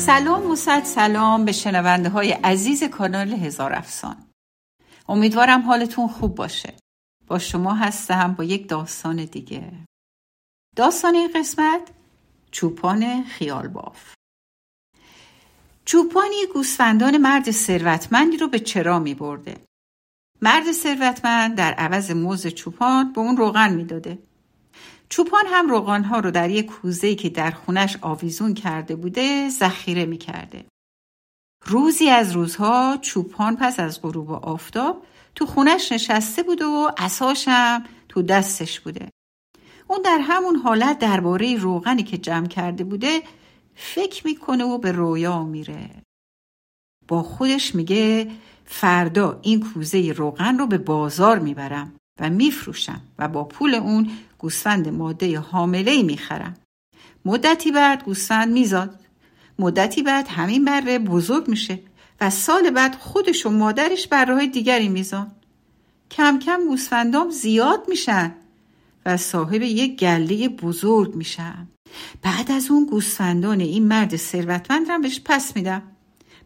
سلام و صد سلام به شنونده های عزیز کانال هزار افسان. امیدوارم حالتون خوب باشه. با شما هستم با یک داستان دیگه. داستان این قسمت چوپان خیال باف. چوپانی گوسفندان مرد ثروتمندی رو به چرا می برده مرد ثروتمند در عوض موز چوپان به اون روغن می‌داده. چوپان هم روغانها رو در یک کوزه‌ای که در خونش آویزون کرده بوده ذخیره می‌کرده. روزی از روزها چوپان پس از غروب آفتاب تو خونش نشسته بود و اساشم تو دستش بوده. اون در همون حالت درباره روغنی که جمع کرده بوده فکر می‌کنه و به رویا میره. با خودش میگه فردا این کوزه روغن رو به بازار می‌برم و میفروشم و با پول اون گوسفند ماده حامله می‌خرم. مدتی بعد گوسفند میزاد. مدتی بعد همین بره بزرگ میشه و سال بعد خودش و مادرش بره دیگری میزان کم کم گوسفندام زیاد میشن و صاحب یک گله بزرگ میشم بعد از اون گوسفندان این مرد ثروتمند رو بهش پس میدم.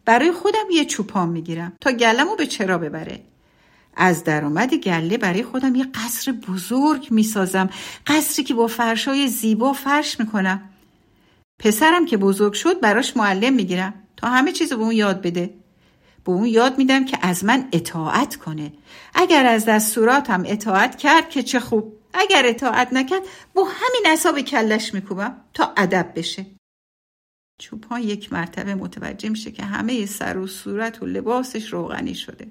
برای خودم یه چوپان می‌گیرم تا گلمو به چرا ببره. از درآمد گله برای خودم یه قصر بزرگ می‌سازم. قصری که با فرشای زیبا فرش می‌کنم. پسرم که بزرگ شد براش معلم می‌گیرم تا همه چیز به اون یاد بده. به اون یاد میدم که از من اطاعت کنه. اگر از دستوراتم اطاعت کرد که چه خوب. اگر اطاعت نکرد با همین اصاب کلش میکوبم تا ادب بشه. چوپان یک مرتبه متوجه میشه که همه سر و صورت و لباسش روغنی شده.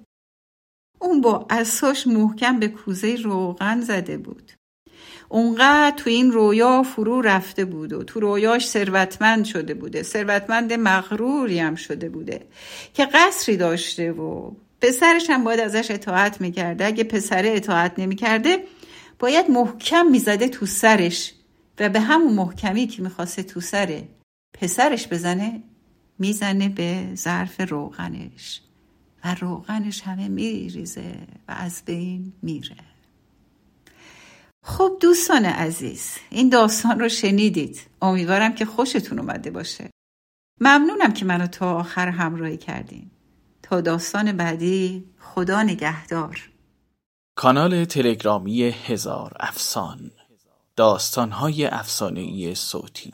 اون با اساش محکم به کوزه روغن زده بود. اونقدر تو این رویا فرو رفته بود و تو رویاش ثروتمند شده بوده. ثروتمند مغروری هم شده بوده که قصری داشته و پسرش هم باید ازش اطاعت می‌کرده. اگه پسره اطاعت نمی‌کرده باید محکم می‌زده تو سرش و به همون محکمی که می‌خواسته تو سر پسرش بزنه می‌زنه به ظرف روغنش. و روغنش همه میریزه و از بین میره. خب دوستان عزیز این داستان رو شنیدید. امیدوارم که خوشتون اومده باشه. ممنونم که منو تا آخر همراهی کردین. تا داستان بعدی خدا نگهدار. کانال تلگرامی هزار افسان داستانهای افسانهای صوتی.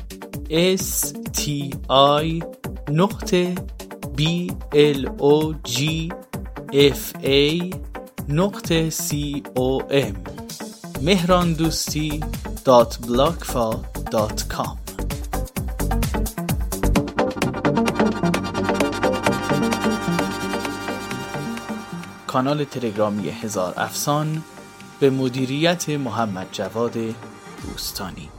s t i نقطه b l o g f a نقطه c o m مهران دوستی دات بلاکفا دات کام کانال تلگرامی هزار افسان به مدیریت محمد جواد دوستانی